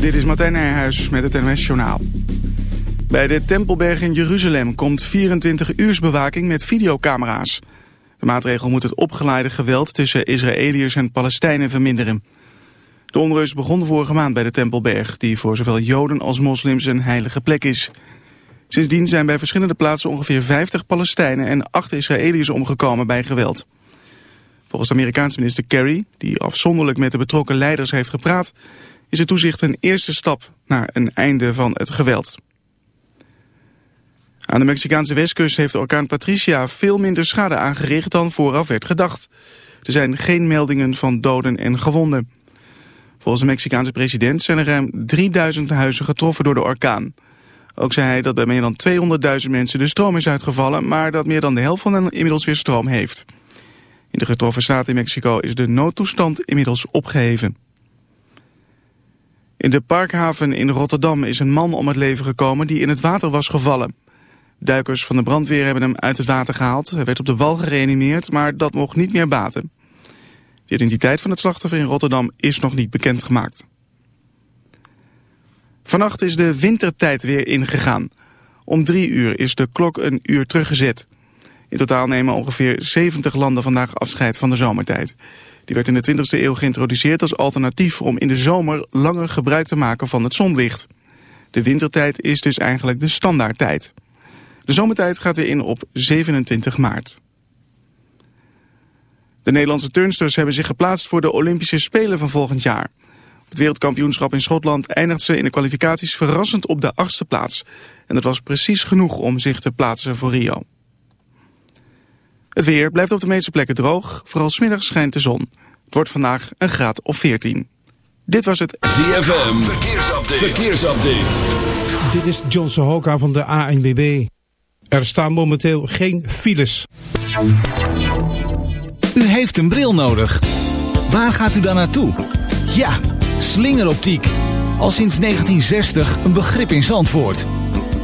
Dit is Martijn Nijhuis met het NOS Journaal. Bij de Tempelberg in Jeruzalem komt 24 uursbewaking met videocamera's. De maatregel moet het opgeleide geweld tussen Israëliërs en Palestijnen verminderen. De onrust begon vorige maand bij de Tempelberg... die voor zowel Joden als moslims een heilige plek is. Sindsdien zijn bij verschillende plaatsen ongeveer 50 Palestijnen... en 8 Israëliërs omgekomen bij geweld. Volgens de Amerikaanse minister Kerry, die afzonderlijk met de betrokken leiders heeft gepraat is het toezicht een eerste stap naar een einde van het geweld. Aan de Mexicaanse westkust heeft orkaan Patricia veel minder schade aangericht dan vooraf werd gedacht. Er zijn geen meldingen van doden en gewonden. Volgens de Mexicaanse president zijn er ruim 3000 huizen getroffen door de orkaan. Ook zei hij dat bij meer dan 200.000 mensen de stroom is uitgevallen, maar dat meer dan de helft van hen inmiddels weer stroom heeft. In de getroffen staat in Mexico is de noodtoestand inmiddels opgeheven. In de parkhaven in Rotterdam is een man om het leven gekomen die in het water was gevallen. Duikers van de brandweer hebben hem uit het water gehaald. Hij werd op de wal gereanimeerd, maar dat mocht niet meer baten. De identiteit van het slachtoffer in Rotterdam is nog niet bekendgemaakt. Vannacht is de wintertijd weer ingegaan. Om drie uur is de klok een uur teruggezet. In totaal nemen ongeveer 70 landen vandaag afscheid van de zomertijd. Die werd in de 20e eeuw geïntroduceerd als alternatief om in de zomer langer gebruik te maken van het zonlicht. De wintertijd is dus eigenlijk de standaardtijd. De zomertijd gaat weer in op 27 maart. De Nederlandse turnsters hebben zich geplaatst voor de Olympische Spelen van volgend jaar. Op het wereldkampioenschap in Schotland eindigden ze in de kwalificaties verrassend op de achtste plaats. En dat was precies genoeg om zich te plaatsen voor Rio. Het weer blijft op de meeste plekken droog. Vooral smiddags schijnt de zon. Het wordt vandaag een graad of 14. Dit was het ZFM. Verkeersupdate. Verkeersupdate. Dit is John Sohoka van de ANWB. Er staan momenteel geen files. U heeft een bril nodig. Waar gaat u dan naartoe? Ja, slingeroptiek. Al sinds 1960 een begrip in Zandvoort.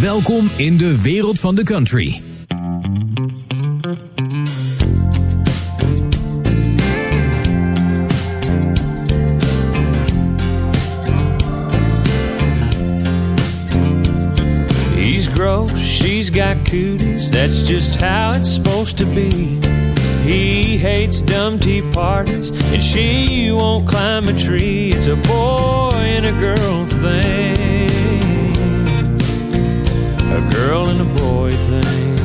Welkom in de wereld van de country. He's gross, she's got cooties, that's just how it's supposed to be. He hates dumb tea parties, and she won't climb a tree. It's a boy and a girl thing. A girl and a boy thing.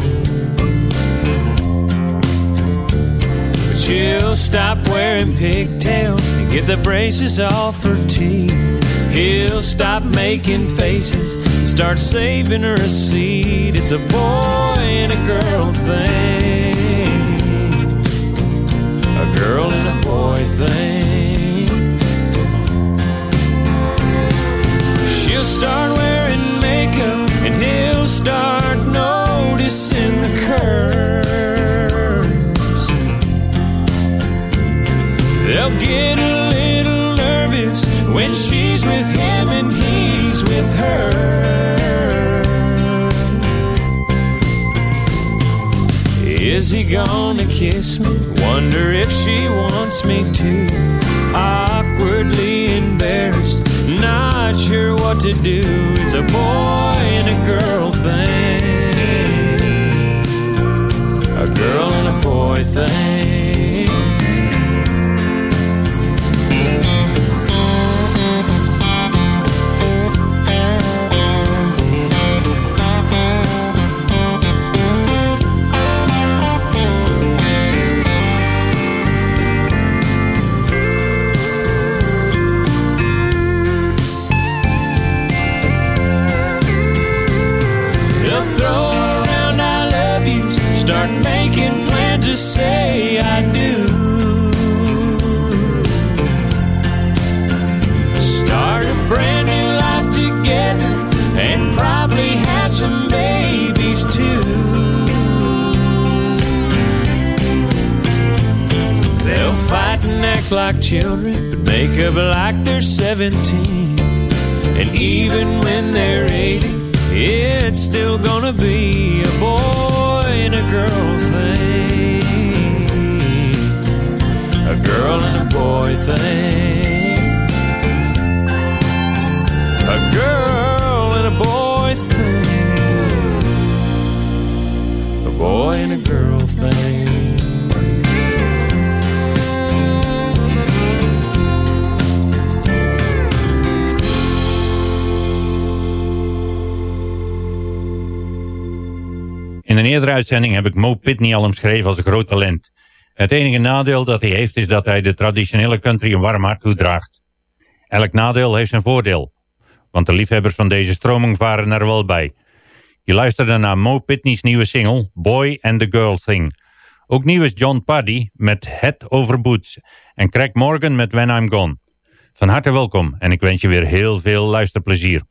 But she'll stop wearing pigtails and get the braces off her teeth. He'll stop making faces and start saving her a seat. It's a boy and a girl thing. A girl and a boy thing you'll start noticing the curves. They'll get a little nervous when she's with him and he's with her. Is he gonna kiss me? Wonder if she wants me to. Awkwardly embarrassed. Not not sure what to do. It's a boy and a girl thing. Uitzending heb ik Mo Pitney al omschreven als een groot talent. Het enige nadeel dat hij heeft is dat hij de traditionele country een warm hart toedraagt. Elk nadeel heeft zijn voordeel, want de liefhebbers van deze stroming varen er wel bij. Je luisterde naar Mo Pitney's nieuwe single Boy and the Girl Thing. Ook nieuw is John Paddy met Head Over Boots en Craig Morgan met When I'm Gone. Van harte welkom en ik wens je weer heel veel luisterplezier.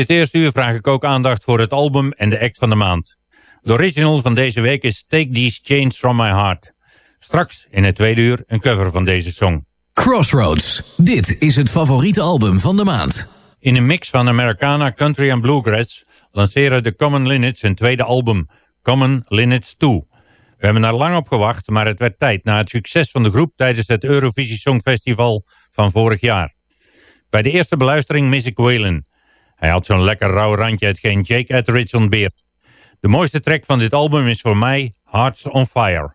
Dit eerste uur vraag ik ook aandacht voor het album en de act van de maand. De original van deze week is Take These Chains From My Heart. Straks in het tweede uur een cover van deze song. Crossroads. Dit is het favoriete album van de maand. In een mix van Americana, country en bluegrass lanceren de Common Linnets hun tweede album, Common Linnets 2. We hebben er lang op gewacht, maar het werd tijd na het succes van de groep tijdens het Eurovisie Songfestival van vorig jaar. Bij de eerste beluistering mis ik Waylon. Hij had zo'n lekker rauw randje hetgeen Jake Etheridge ontbeert. De mooiste track van dit album is voor mij Hearts on Fire.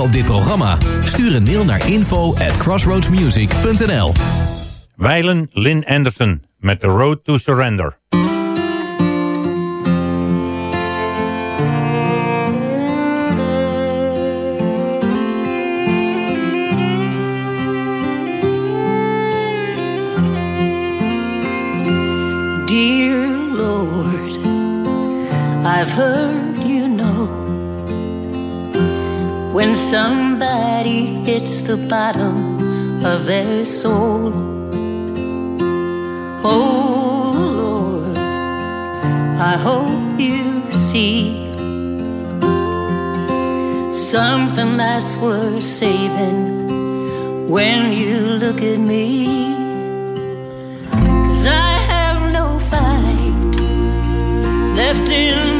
Op dit programma? Stuur een mail naar info at crossroadsmusic.nl Weilen Lynn Anderson met The Road to Surrender. Dear Lord, I've heard when somebody hits the bottom of their soul. Oh Lord, I hope you see something that's worth saving when you look at me. Cause I have no fight left in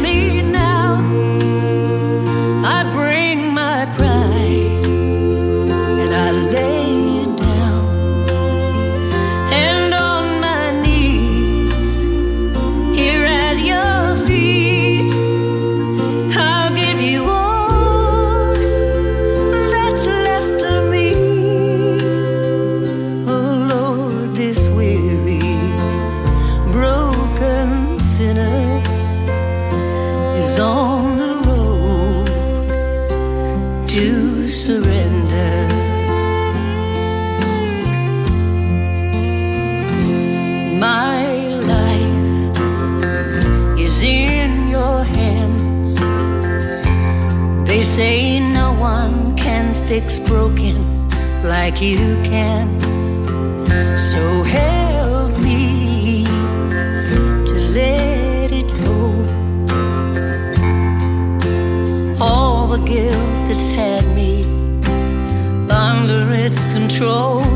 say no one can fix broken like you can. So help me to let it go. All the guilt that's had me under its control.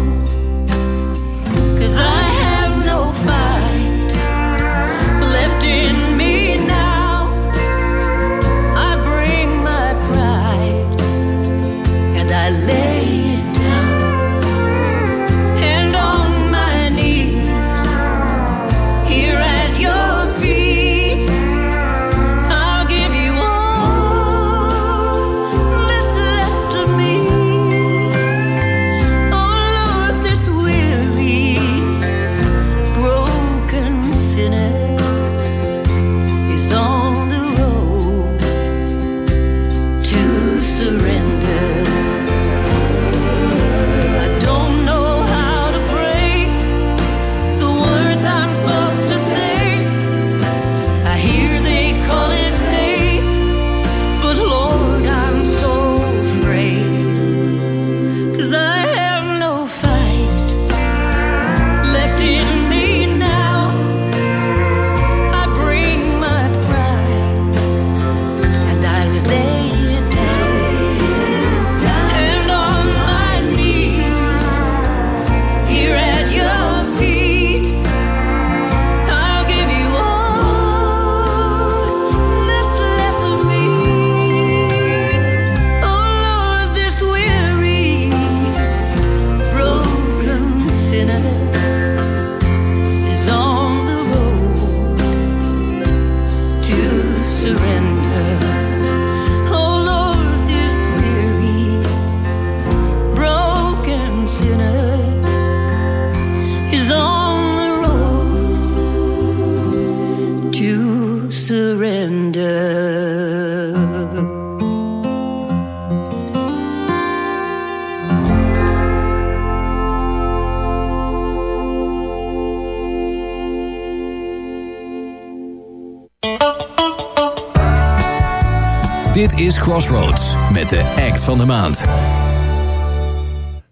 Crossroads met de act van de maand.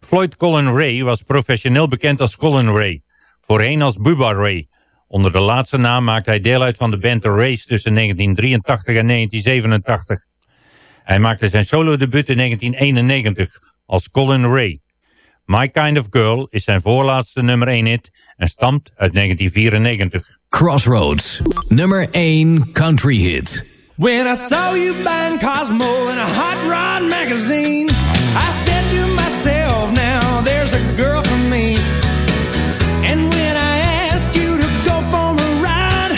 Floyd Colin Ray was professioneel bekend als Colin Ray. Voorheen als Bubba Ray. Onder de laatste naam maakte hij deel uit van de band The Race tussen 1983 en 1987. Hij maakte zijn solo-debuut in 1991 als Colin Ray. My Kind of Girl is zijn voorlaatste nummer 1 hit en stamt uit 1994. Crossroads, nummer 1 country hit. When I saw you buying Cosmo in a hot rod magazine, I said to myself, now there's a girl for me. And when I asked you to go for a ride,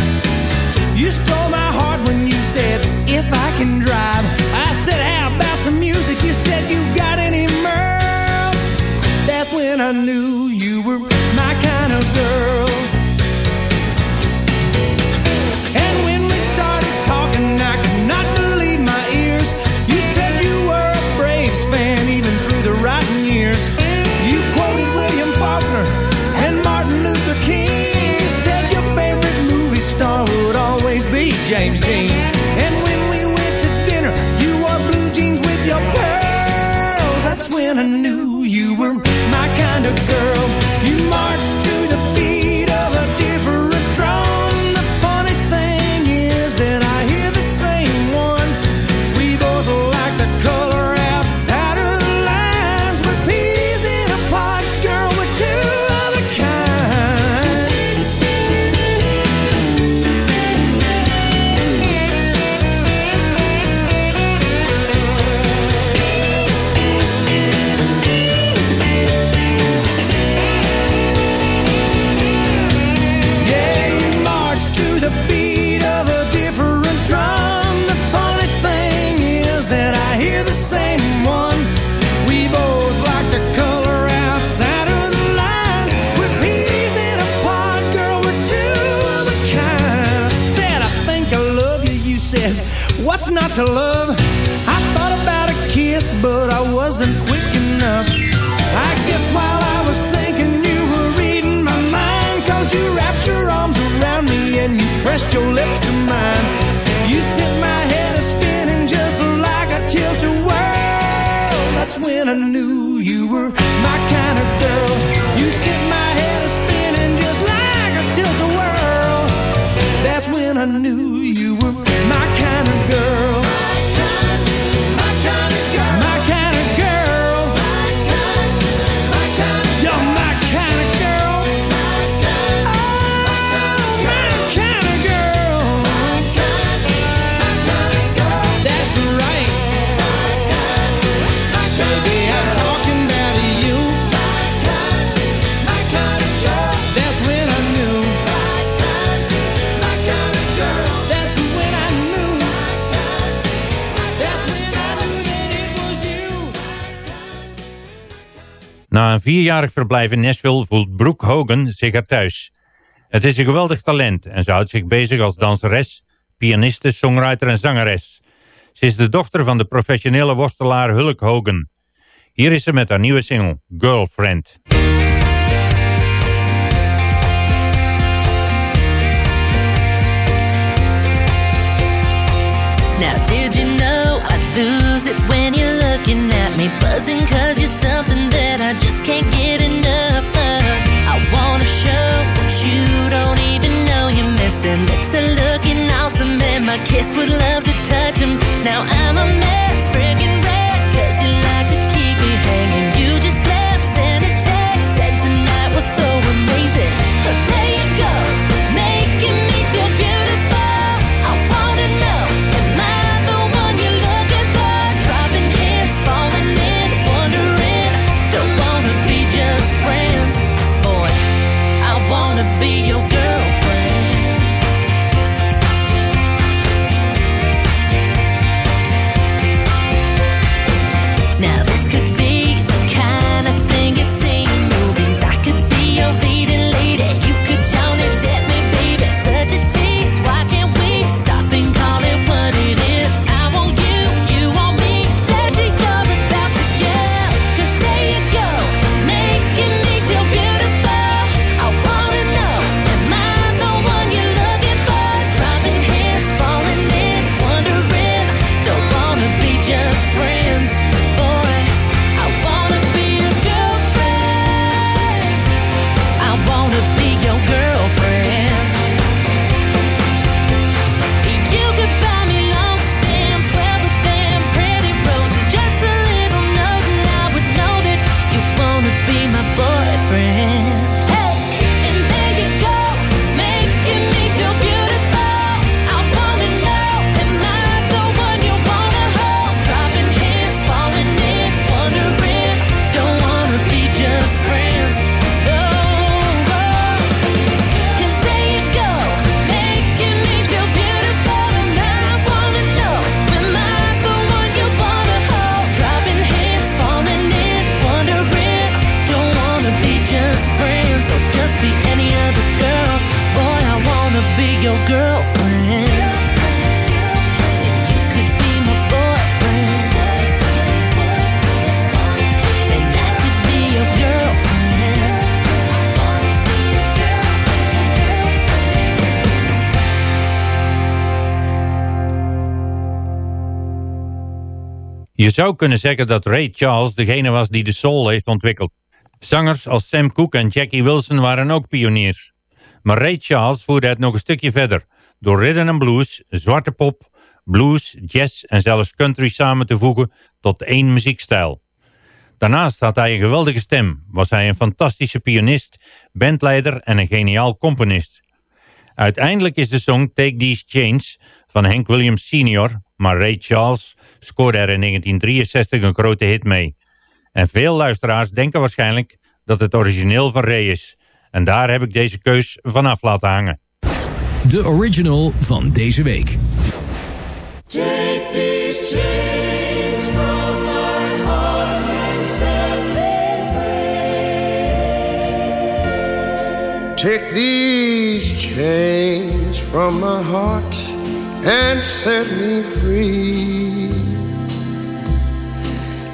you stole my heart when you said, if I can drive. I said, how about some music? You said you got any Merle. That's when I knew Na een vierjarig verblijf in Nashville voelt Brooke Hogan zich er thuis. Het is een geweldig talent en ze houdt zich bezig als danseres, pianiste, songwriter en zangeres. Ze is de dochter van de professionele worstelaar Hulk Hogan. Hier is ze met haar nieuwe single, Girlfriend. Now did you know I it looking at me Buzzing cause you're something that I just can't get enough of. I wanna show what you don't even know you're missing. Lips are looking awesome and my kiss would love to touch 'em. Now I'm a mess, zou kunnen zeggen dat Ray Charles degene was die de soul heeft ontwikkeld. Zangers als Sam Cooke en Jackie Wilson waren ook pioniers. Maar Ray Charles voerde het nog een stukje verder, door rhythm and blues, zwarte pop, blues, jazz en zelfs country samen te voegen tot één muziekstijl. Daarnaast had hij een geweldige stem, was hij een fantastische pianist, bandleider en een geniaal componist. Uiteindelijk is de song Take These Chains van Hank Williams Sr., maar Ray Charles scoorde er in 1963 een grote hit mee. En veel luisteraars denken waarschijnlijk dat het origineel van Ray is. En daar heb ik deze keus vanaf laten hangen. De original van deze week. Take these chains from my heart and set me free. Take these chains from my heart and set me free.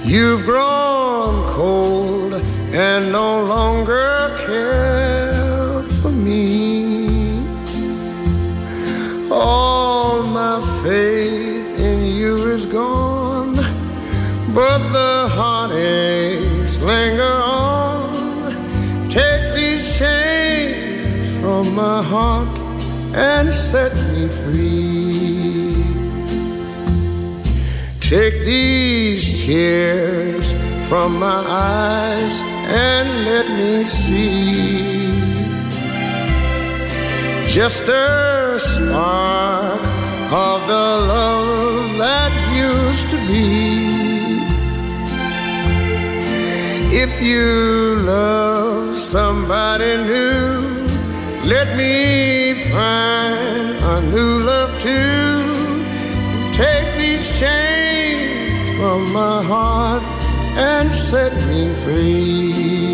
You've grown cold and no longer care for me. All my faith in you is gone, but the heartaches linger on. Take these chains from my heart and set me free. Take these tears from my eyes and let me see just a spark of the love that used to be. If you love somebody new, let me find a new love too. Take these chains from my heart and set me free.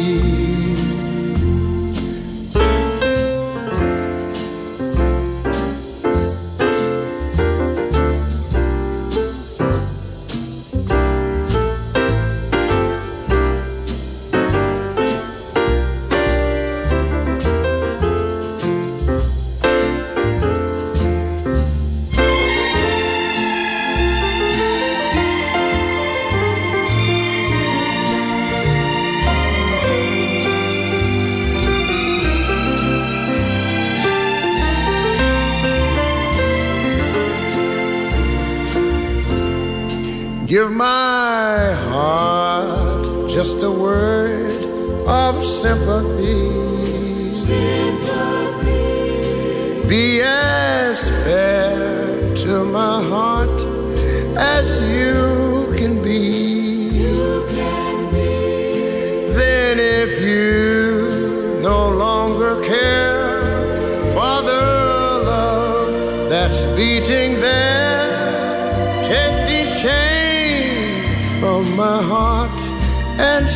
Give my heart just a word of sympathy. Be as fair to my heart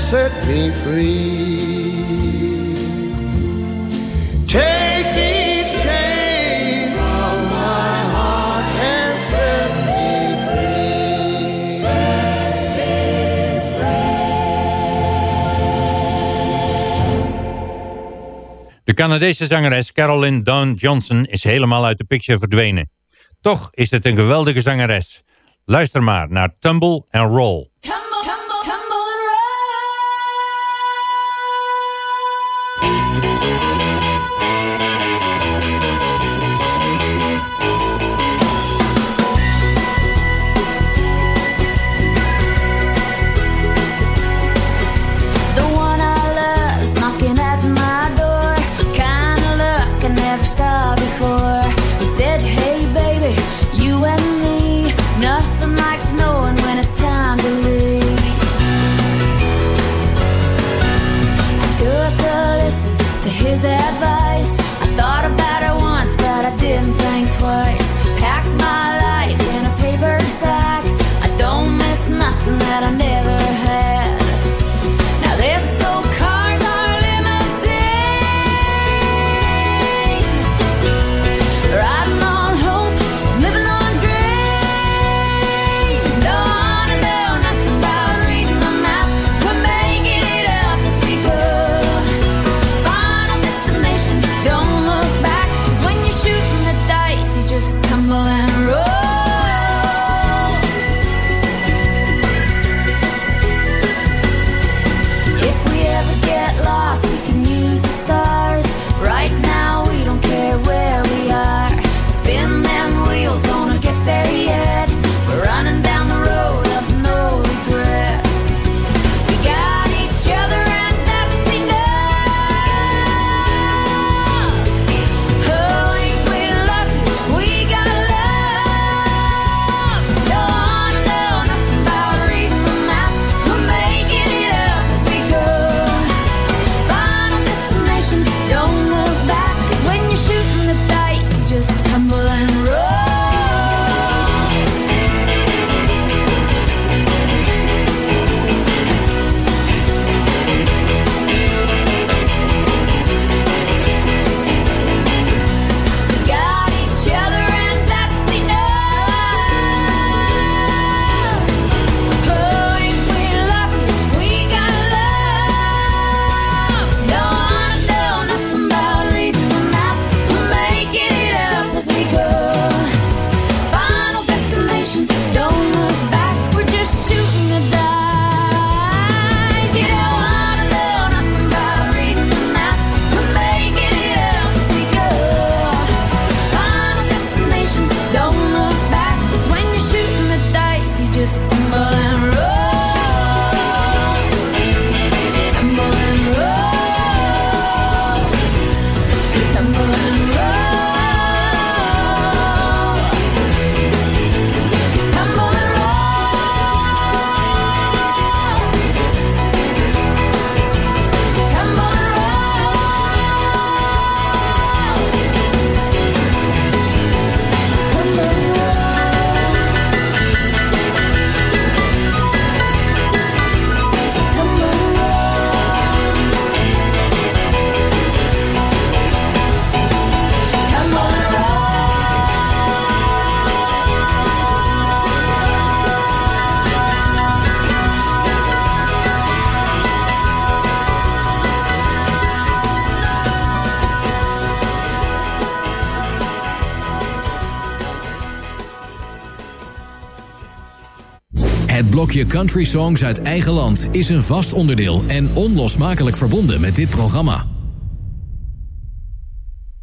set me free. Take these chains from my heart and set me free. Set me De Canadese zangeres Carolyn Dawn Johnson is helemaal uit de picture verdwenen. Toch is het een geweldige zangeres. Luister maar naar Tumble and Roll. Advice. I thought about it once, but I didn't think twice. Country songs uit eigen land is een vast onderdeel en onlosmakelijk verbonden met dit programma.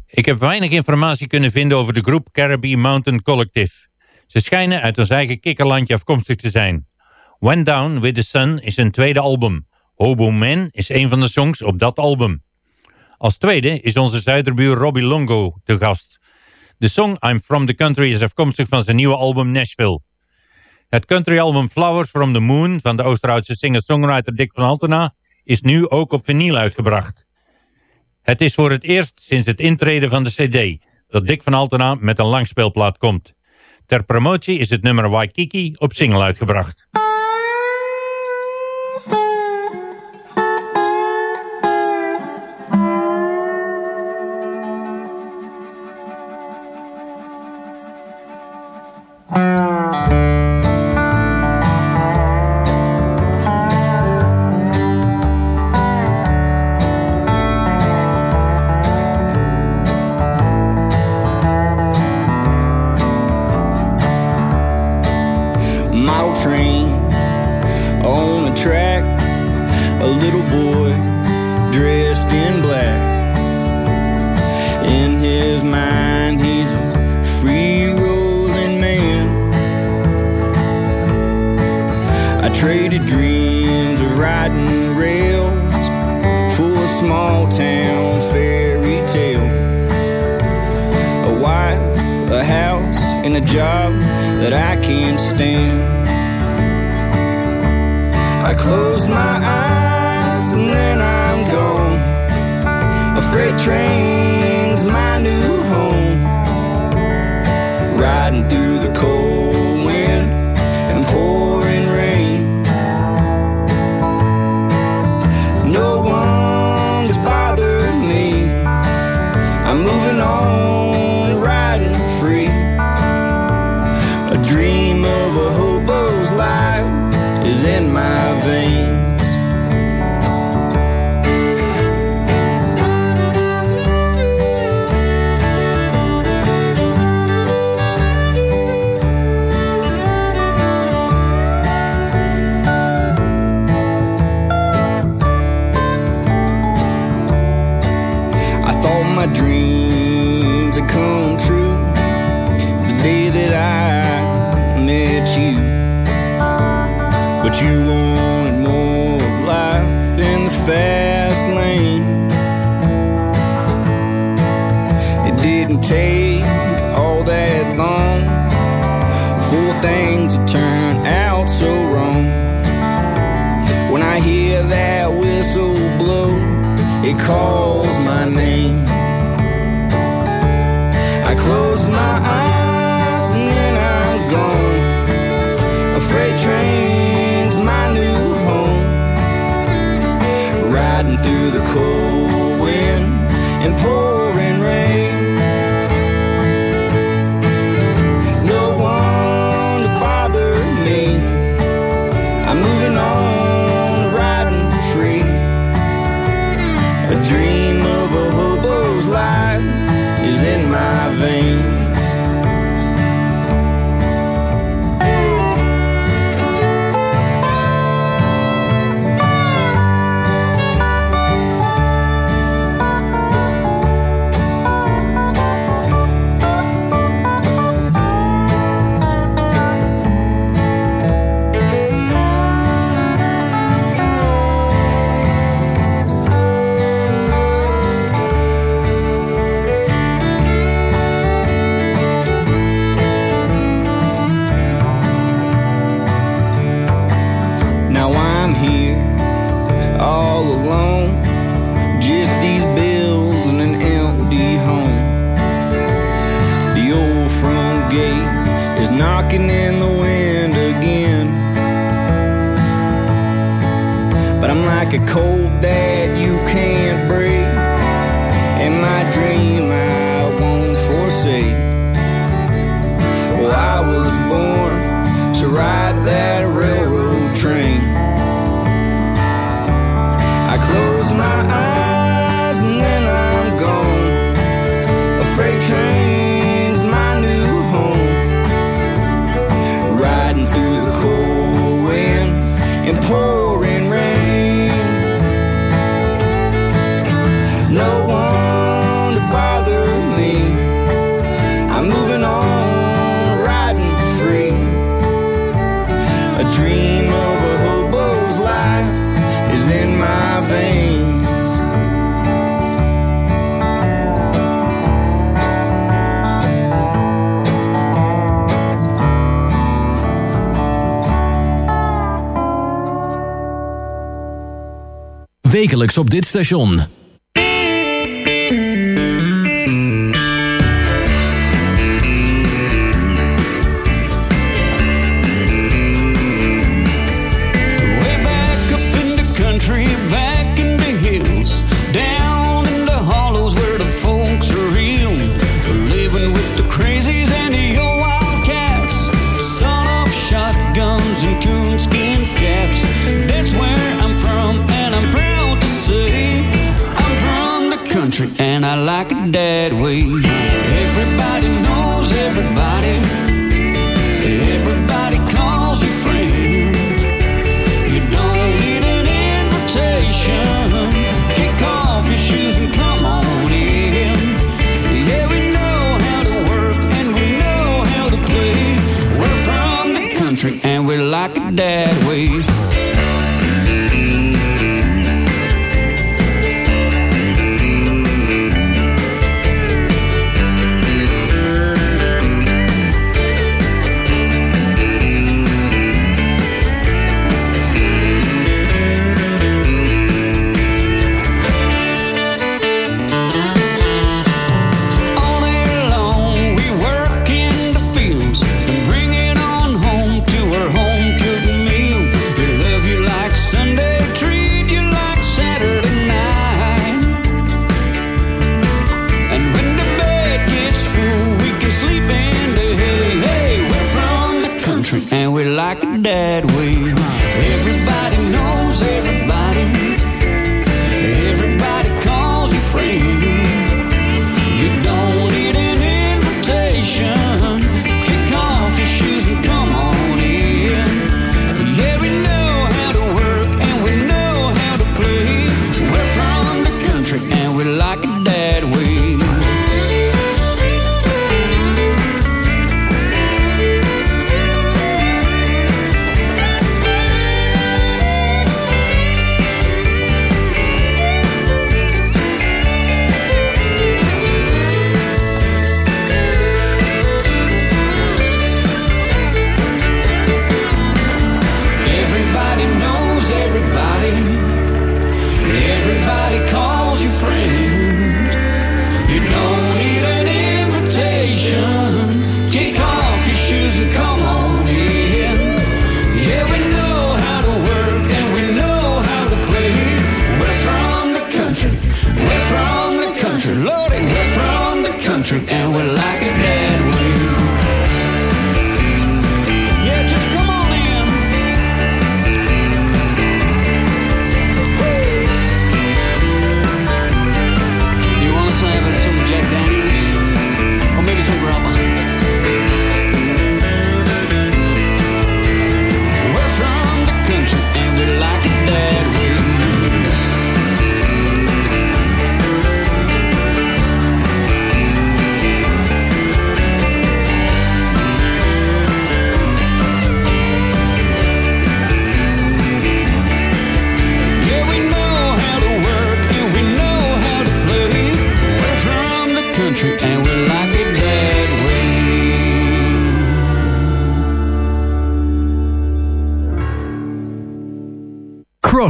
Ik heb weinig informatie kunnen vinden over de groep Caribbean Mountain Collective. Ze schijnen uit ons eigen kikkerlandje afkomstig te zijn. Went Down with the Sun is hun tweede album. Hobo Man is een van de songs op dat album. Als tweede is onze zuiderbuur Robbie Longo te gast. De song I'm From the Country is afkomstig van zijn nieuwe album Nashville. Het countryalbum Flowers from the Moon van de Oosterhoutse singer-songwriter Dick van Altena is nu ook op vinyl uitgebracht. Het is voor het eerst sinds het intreden van de cd dat Dick van Altena met een langspeelplaat komt. Ter promotie is het nummer Waikiki op single uitgebracht. You in the wind again. But I'm like a cold dagelijks op dit station. like a that way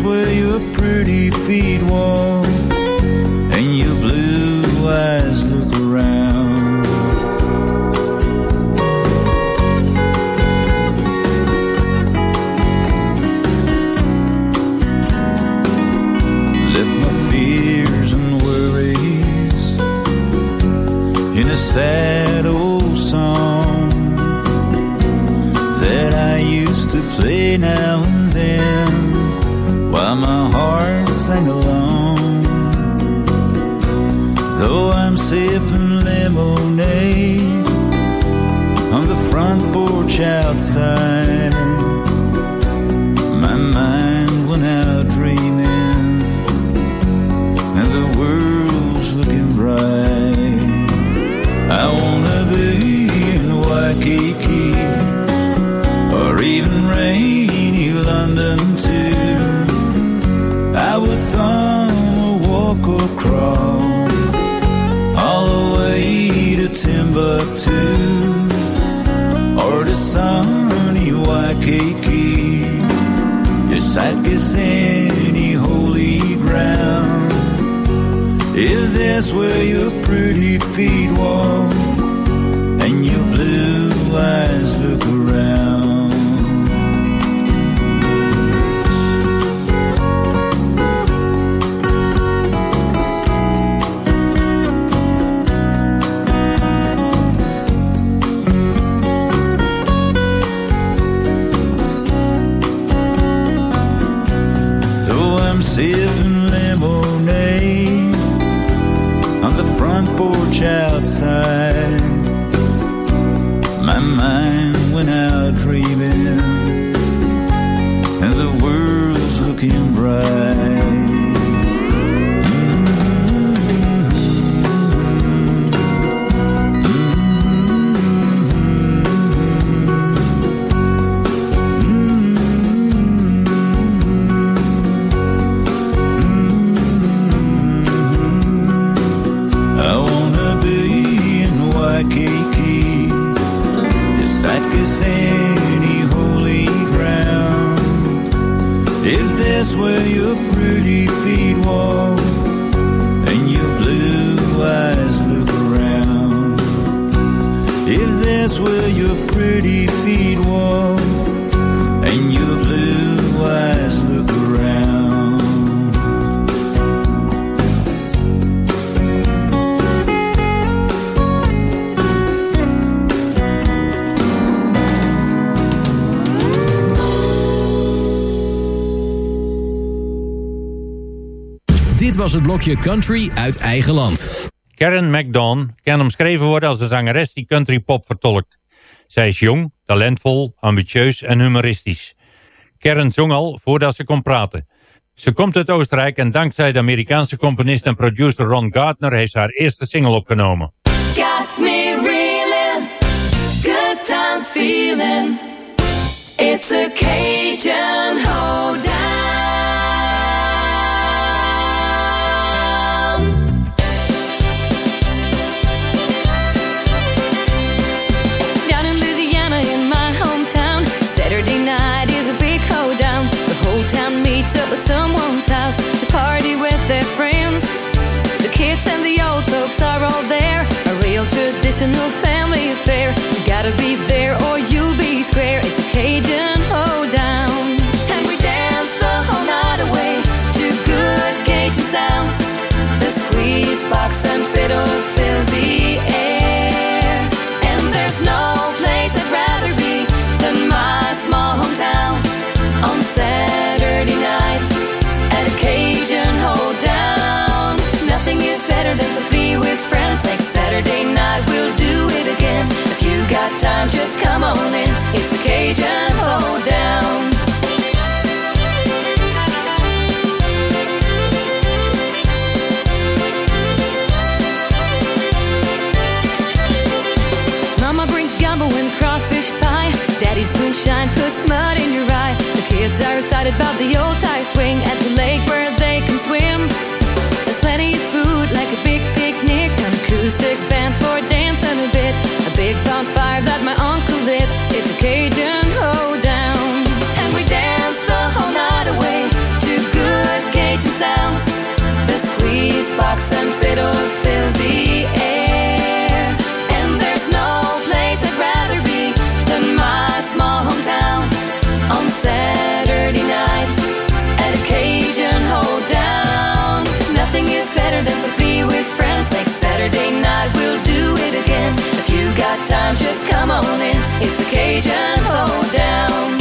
Where your pretty feet walk porch outside, my mind went out dreaming, and the world's looking bright. I wanna be in Waikiki or even rainy London too. I would thumb or walk or I'd kiss any holy ground. Is this where your pretty feet walk on the front porch outside, my mind went out dreaming, was het blokje Country uit eigen land. Karen McDawn kan omschreven worden als een zangeres die country pop vertolkt. Zij is jong, talentvol, ambitieus en humoristisch. Karen zong al voordat ze kon praten. Ze komt uit Oostenrijk en dankzij de Amerikaanse componist en producer Ron Gardner heeft ze haar eerste single opgenomen. Got me reeling, good time feeling. It's a Cajun hoedown. Traditional family affair. You gotta be there time, just come on in. It's the Cajun hoedown. Mama brings gumbo and crawfish pie. Daddy's moonshine puts mud in your eye. The kids are excited about the old tire swing at the lake where they can swim. it's a Cajun hoedown. And we dance the whole night away to good Cajun sounds. The squeeze box and fiddle fill the air. And there's no place I'd rather be than my small hometown on Saturday night at a Cajun. Nothing is better than to be with friends. Next Saturday night we'll do it again. If you got time and hold down.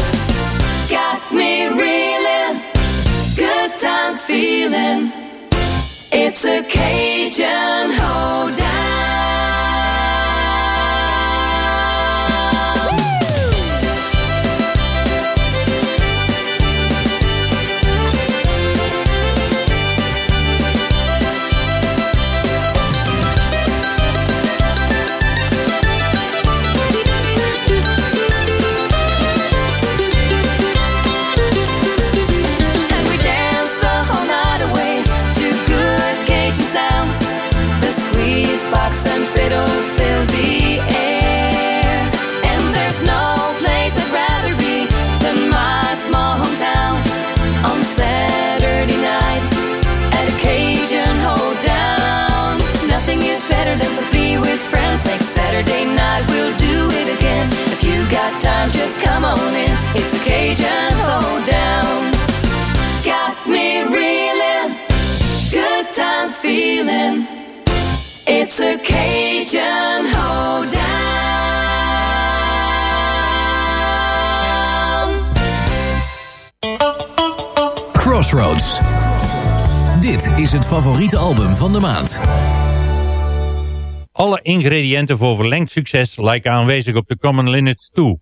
Ingrediënten voor verlengd succes lijken aanwezig op de Common Linnets toe.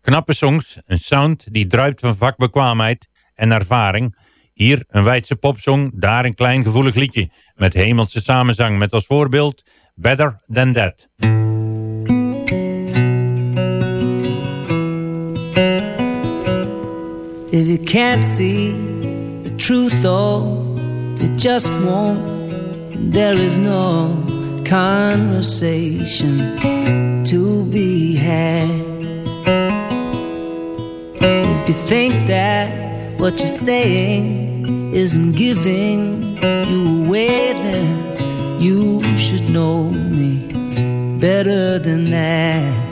Knappe songs, een sound die druipt van vakbekwaamheid en ervaring. Hier een Weidse popsong, daar een klein gevoelig liedje met hemelse samenzang met als voorbeeld Better Than That. If you can't see the truth, or you just won't, there is no conversation to be had. If you think that what you're saying isn't giving you away, then you should know me better than that.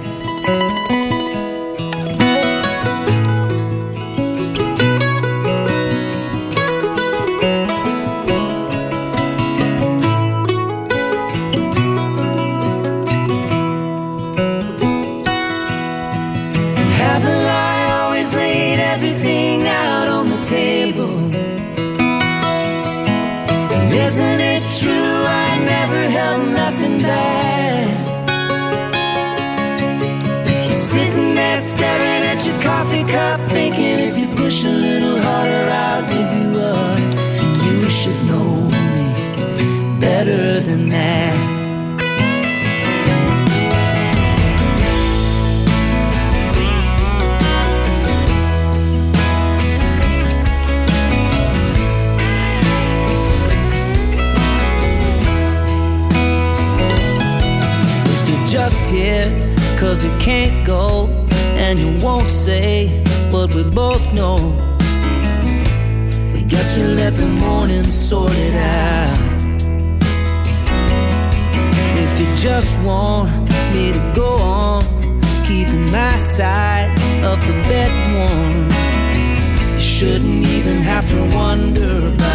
Cause it can't go and you won't say what we both know. I guess you let the morning sort it out. If you just want me to go on, keeping my side of the bed warm, you shouldn't even have to wonder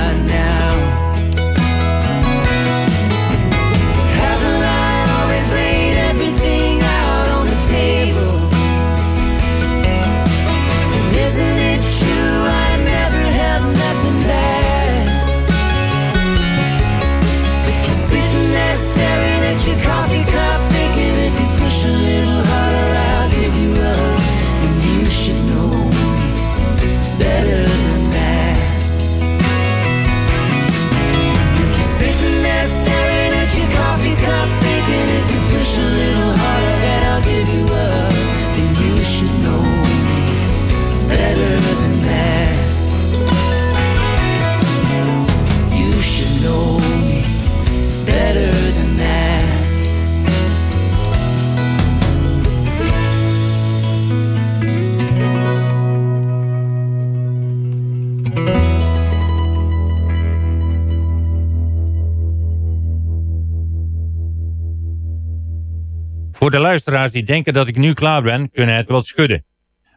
de luisteraars die denken dat ik nu klaar ben, kunnen het wat schudden.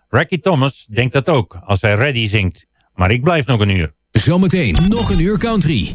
Racky Thomas denkt dat ook als hij Ready zingt. Maar ik blijf nog een uur. Zometeen nog een uur country.